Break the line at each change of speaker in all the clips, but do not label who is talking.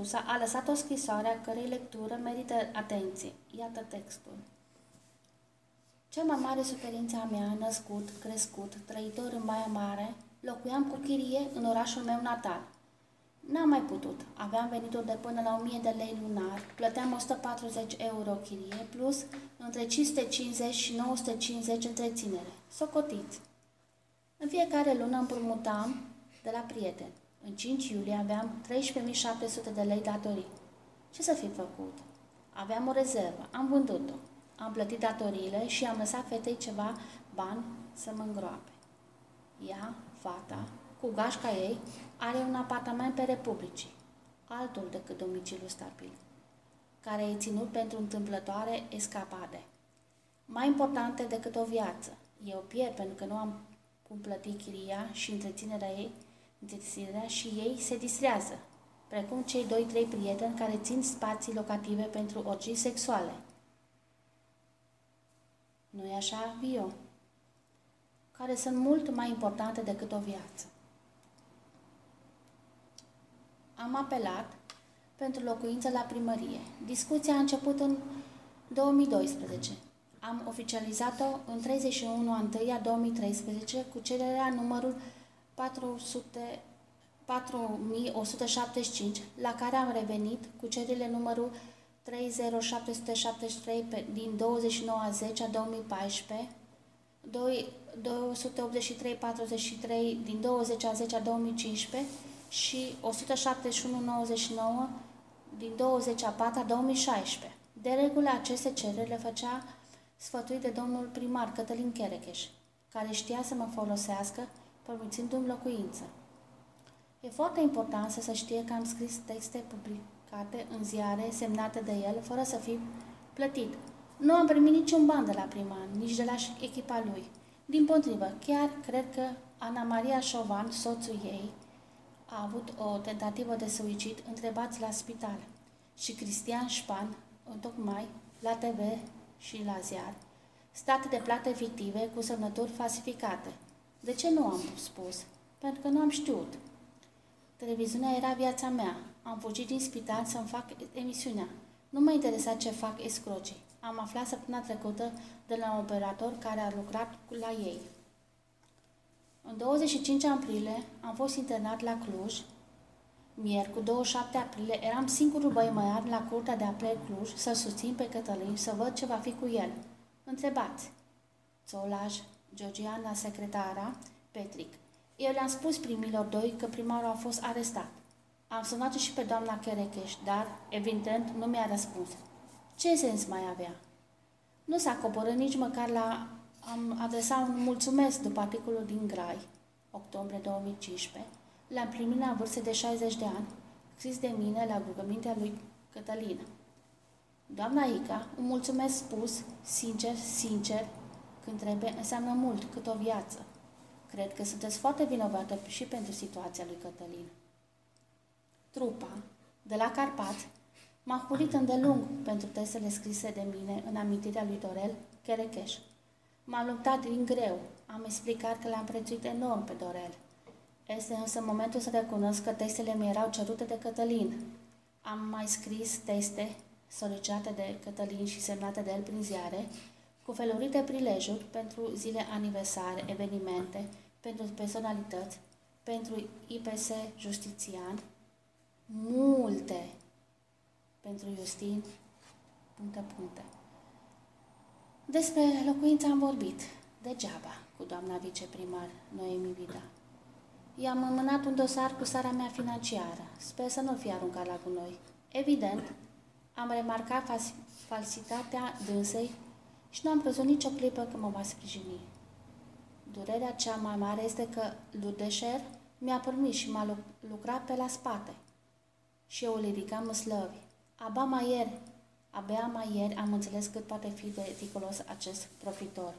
Publicistul Octavian Gutusa a lăsat o scrisoare a cărei lectură merită atenție. Iată textul. Cea mai mare suferință a mea, născut, crescut, trăitor în Baia Mare, locuiam cu chirie în orașul meu natal. N-am mai putut. Aveam venituri de până la 1000 de lei lunar, plăteam 140 euro chirie, plus între 550 și 950 întreținere. Socotiți. În fiecare lună împrumutam de la prieteni. În 5 iulie aveam 13.700 de lei datorii. Ce să fi făcut? Aveam o rezervă, am vândut-o. Am plătit datoriile și am lăsat fetei ceva bani să mă îngroape. Ea, fata, cu gașca ei, are un apartament pe Republicii, altul decât domiciliu stabil, care e ținut pentru întâmplătoare escapade. Mai importante decât o viață. Eu pierd pentru că nu am cum plăti chiria și întreținerea ei, întreținerea și ei se distrează, precum cei doi-trei prieteni care țin spații locative pentru orgii sexuale. nu e așa, Vio? Care sunt mult mai importante decât o viață. Am apelat pentru locuință la primărie. Discuția a început în 2012. Am oficializat-o în 31 a 1 a 2013 cu cererea numărul 400, 4175, la care am revenit cu cererile numărul 30773 pe, din 29 a 10 a 2014, 28343 din 20 a 10 a 2015 și 17199 din 20 a 4 a 2016. De regulă, aceste cereri le făcea sfătuit de domnul primar Cătălin Cherecheș, care știa să mă folosească, permițându-mi locuință. E foarte important să se știe că am scris texte publicate în ziare semnate de el, fără să fi plătit. Nu am primit niciun ban de la primar, nici de la echipa lui. Din potrivă, chiar cred că Ana Maria Șovan, soțul ei, a avut o tentativă de suicid întrebați la spital și Cristian Șpan, tocmai la TV și la ziar, state de plată fictive cu semnături falsificate. De ce nu am spus? Pentru că nu am știut. Televiziunea era viața mea. Am fugit din spital să-mi fac emisiunea. Nu mă interesa ce fac escrocii. Am aflat săptămâna trecută de la un operator care a lucrat la ei. În 25 aprilie am fost internat la Cluj. Miercuri, 27 aprilie, eram singurul băimăiar la curtea de apel Cluj să susțin pe Cătălin să văd ce va fi cu el. Întrebați. Țolaj, Georgiana, secretara, Petric. Eu le-am spus primilor doi că primarul a fost arestat. Am sunat și pe doamna Cherecheș, dar, evident, nu mi-a răspuns. Ce sens mai avea? Nu s-a coborât nici măcar la am adresat un mulțumesc după articolul din Grai, octombrie 2015, la împlinirea vârstei de 60 de ani, scris de mine la rugămintea lui Cătălin. Doamna Ica, un mulțumesc spus, sincer, sincer, când trebuie, înseamnă mult, cât o viață. Cred că sunteți foarte vinovată și pentru situația lui Cătălin. Trupa, de la Carpați, m-a hulit îndelung pentru testele scrise de mine în amintirea lui Dorel Cherecheș. M-am luptat din greu. Am explicat că l-am prețuit enorm pe Dorel. Este însă momentul să recunosc că testele mi erau cerute de Cătălin. Am mai scris teste solicitate de Cătălin și semnate de el prin ziare, cu felurite prilejuri pentru zile aniversare, evenimente, pentru personalități, pentru IPS justițian, multe pentru Justin, puncte, puncte. Despre locuință am vorbit, degeaba, cu doamna viceprimar Noemi Vida. I-am înmânat un dosar cu sara mea financiară. Sper să nu fie aruncat la gunoi. Evident, am remarcat falsitatea dânsei și nu am crezut nicio clipă că mă va sprijini. Durerea cea mai mare este că Ludeșer mi-a permis și m-a lucrat pe la spate. Și eu îl ridicam în slăvi. Aba mai ieri Abia mai ieri am înțeles cât poate fi de ridicolos acest profitor.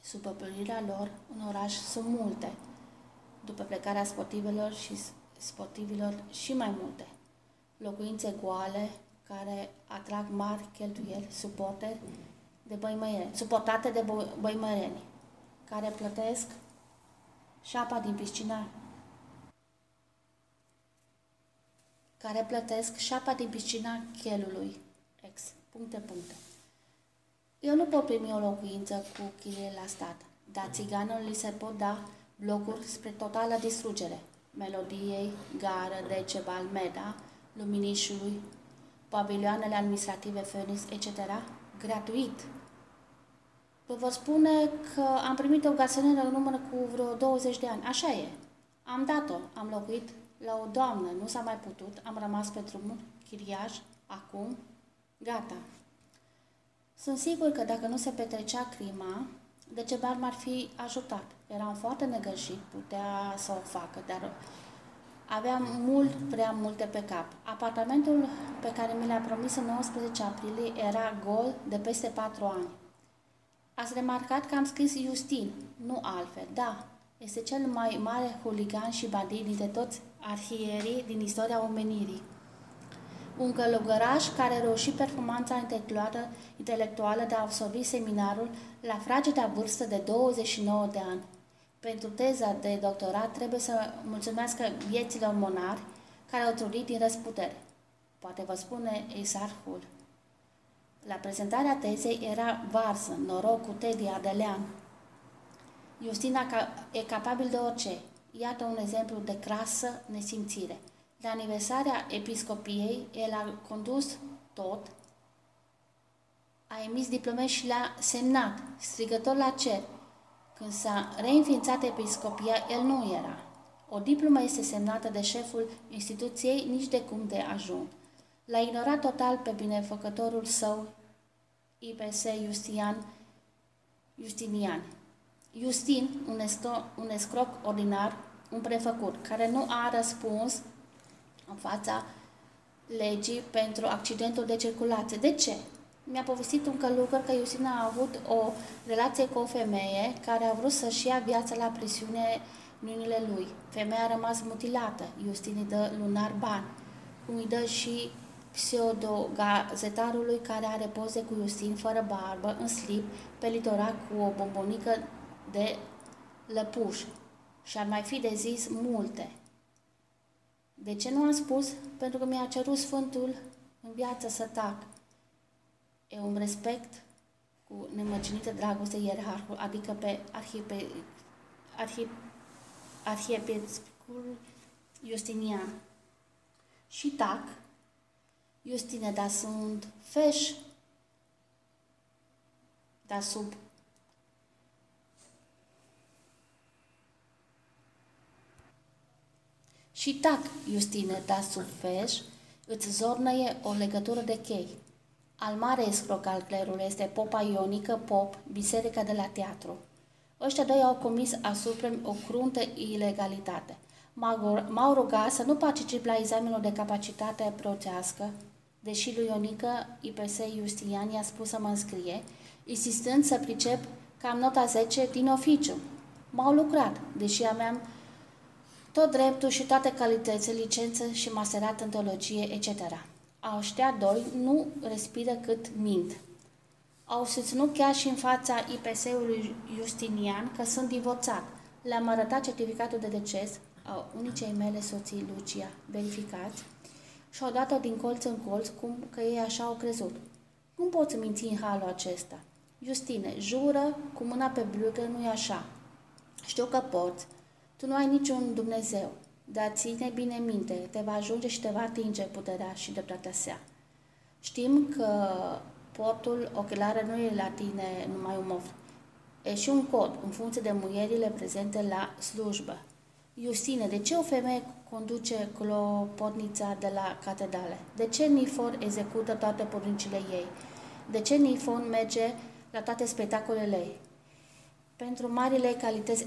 Supăpărirea lor în oraș sunt multe, după plecarea sportivelor și sportivilor și mai multe. Locuințe goale care atrag mari cheltuieli, suporte de băimăreni, suportate de băimăreni, care plătesc și șapa din piscina care plătesc șapa din piscina chelului. Ex. Puncte, puncte. Eu nu pot primi o locuință cu chirie la stat, dar țiganul li se pot da blocuri spre totală distrugere. Melodiei, Gară, Deceb, Almeda, Luminișului, pavilioanele administrative Phoenix, etc., gratuit. Vă vor spune că am primit o garsonieră în număr cu vreo 20 de ani. Așa e. Am dat-o. Am locuit la o doamnă. Nu s-a mai putut. Am rămas pe drumul. Chiriaș. Acum. Gata. Sunt sigur că dacă nu se petrecea crima, Decebar m-ar fi ajutat. Eram foarte negăjit, putea să o facă, dar aveam mult, prea multe pe cap. Apartamentul pe care mi l-a promis în 19 aprilie era gol de peste patru ani. Ați remarcat că am scris Justin, nu altfel. Da, este cel mai mare huligan și bandit dintre toți arhierii din istoria omenirii. Un călugăraș care reuși performanța intelectuală, intelectuală de a absorbi seminarul la frageda vârstă de 29 de ani. Pentru teza de doctorat trebuie să mulțumească vieților monari care au trudit din răsputere. Poate vă spune Esarhul. La prezentarea tezei era varsă, noroc cu Teddy Adelean. Justina e capabil de orice. Iată un exemplu de crasă nesimțire. La aniversarea episcopiei, el a condus tot, a emis diplome și l-a semnat, strigător la cer. Când s-a reînființat episcopia, el nu era. O diplomă este semnată de șeful instituției nici de cum de ajung. L-a ignorat total pe binefăcătorul său, IPS Justian, Justinian. Justin, un, escro, un escroc ordinar, un prefăcut, care nu a răspuns în fața legii pentru accidentul de circulație. De ce? Mi-a povestit un călugăr că Justina a avut o relație cu o femeie care a vrut să-și ia viața la presiune mâinile lui. Femeia a rămas mutilată. Justin îi dă lunar bani, cum îi dă și pseudogazetarului care are poze cu Justin fără barbă, în slip, pe litoral cu o bombonică de lăpuș. Și ar mai fi de zis multe. De ce nu am spus? Pentru că mi-a cerut Sfântul în viață să tac. E un respect cu nemărginită dragoste ierarhul, adică pe arhipe, arhip, arhiepiscopul Justinian. Și tac, Justine, dar sunt feș, dar sub Și tac, Justine, da sub feș, îți zornăie o legătură de chei. Al mare escroc al clerului este popa ionică, pop, biserica de la teatru. Ăștia doi au comis asupra o cruntă ilegalitate. M-au rugat să nu particip la examenul de capacitate preoțească, deși lui Ionică IPS Justinian i-a spus să mă înscrie, insistând să pricep că am nota 10 din oficiu. M-au lucrat, deși aveam tot dreptul și toate calitățile, licență și masterat în teologie, etc. Aștia doi nu respiră cât mint. Au susținut chiar și în fața IPS-ului Justinian că sunt divorțat. Le-am arătat certificatul de deces a unicei mele soții Lucia, verificați, și au dat-o din colț în colț, cum că ei așa au crezut. Cum poți minți în halul acesta? Justine, jură cu mâna pe blugă, nu-i așa. Știu că poți, tu nu ai niciun Dumnezeu, dar ține bine minte, te va ajunge și te va atinge puterea și dreptatea sa. Știm că portul ochelare nu e la tine numai un mof. E și un cod, în funcție de muierile prezente la slujbă. Justine, de ce o femeie conduce clopotnița de la catedrale? De ce Nifor execută toate poruncile ei? De ce Nifon merge la toate spectacolele ei? Pentru marile calități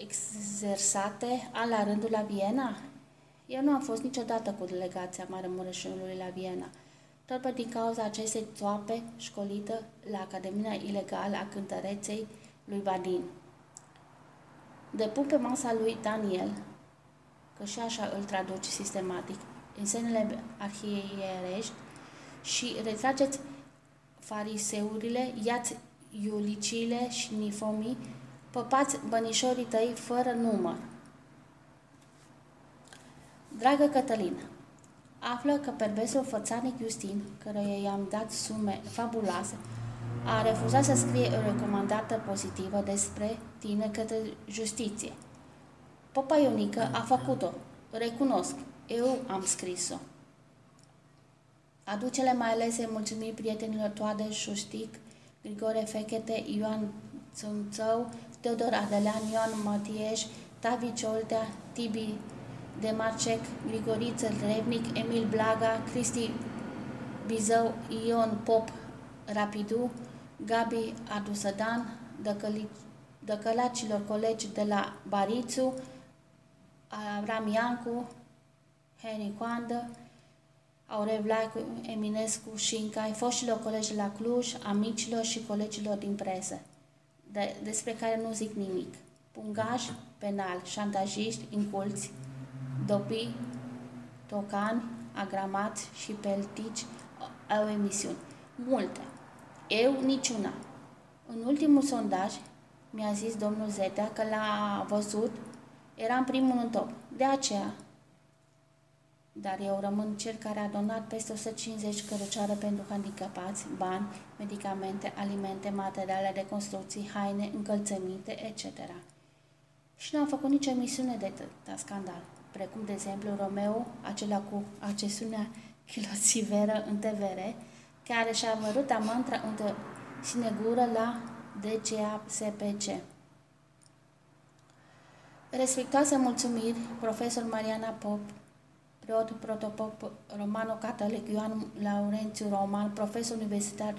exersate an la rândul la Viena? Eu nu am fost niciodată cu delegația Maramureșului la Viena, tot pe din cauza acestei toape școlită la Academia Ilegală a Cântăreței lui Vadin. Depun pe masa lui Daniel, că și așa îl traduce sistematic, în senele arhierești și retrageți fariseurile, iați iulicile și nifomii păpați bănișorii tăi fără număr. Dragă Cătălină, află că perversul fățarnic Justin, căruia i-am dat sume fabuloase, a refuzat să scrie o recomandată pozitivă despre tine către justiție. Popa Ionică a făcut-o, recunosc, eu am scris-o. Aducele mai alese mulțumiri prietenilor Toadeș, Șustic, Grigore Fechete, Ioan Țunțău, Teodor Adelean, Ioan Matieș, Tavi Cioltea, Tibi Demarcec, Grigoriță Revnic, Emil Blaga, Cristi Bizău, Ion Pop Rapidu, Gabi Adusădan, dăcălacilor colegi de la Barițu, Avram Iancu, Henry Coandă, Aurel Vlaicu, Eminescu, Șincai, foștilor colegi la Cluj, amicilor și colegilor din presă, de, despre care nu zic nimic. Pungaj, penal, șantajiști, inculți, dopii, tocani, agramați și peltici au emisiuni. Multe. Eu niciuna. În ultimul sondaj, mi-a zis domnul Zetea că l-a văzut, eram primul în top. De aceea, dar eu rămân cel care a donat peste 150 cărucioare pentru handicapați, bani, medicamente, alimente, materiale de construcții, haine, încălțăminte, etc. Și nu am făcut nicio emisiune de tăta scandal, precum de exemplu Romeo, acela cu accesiunea kilosiveră în TVR, care și-a vărut amantra între sinegură la DCASPC. Respectoase mulțumiri, profesor Mariana Pop, preot protopop romano-catolic Ioan Laurențiu Roman, profesor universitar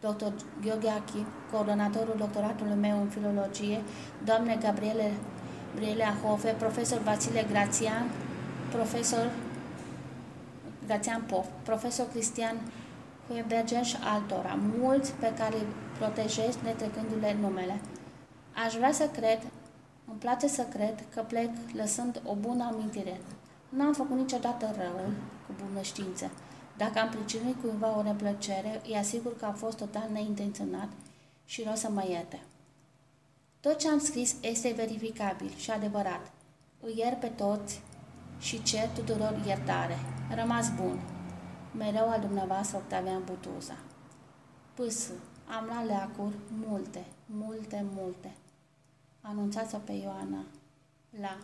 dr. Gheorghe Achi, coordonatorul doctoratului meu în filologie, doamne Gabriele Brielea Hofe, profesor Vasile Grațian, profesor Grațian Pop, profesor Cristian Huebergen și altora, mulți pe care îi protejez netrecându-le numele. Aș vrea să cred, îmi place să cred că plec lăsând o bună amintire. Nu am făcut niciodată răul cu bună știință. Dacă am pricinuit cuiva o neplăcere, îi asigur că a fost total neintenționat și rog să mă ierte. Tot ce am scris este verificabil și adevărat. Îi ier pe toți și cer tuturor iertare. Rămas bun. Mereu al dumneavoastră Octavian Butuza. Pâs, am la leacuri multe, multe, multe. Anunțați-o pe Ioana la